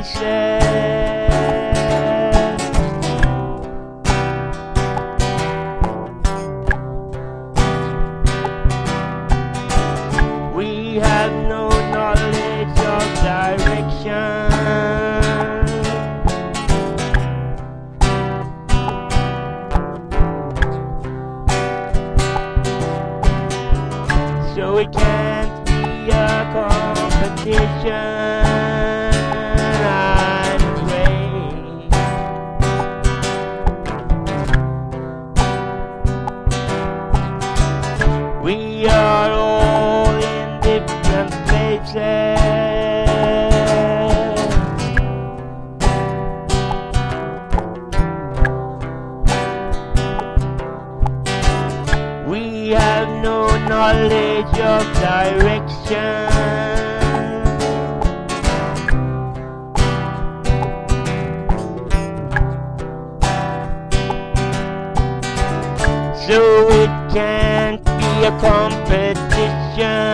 We have no knowledge of direction. So it can't be a competition. We are all in different places. We have no knowledge of direction. So it can't a competition.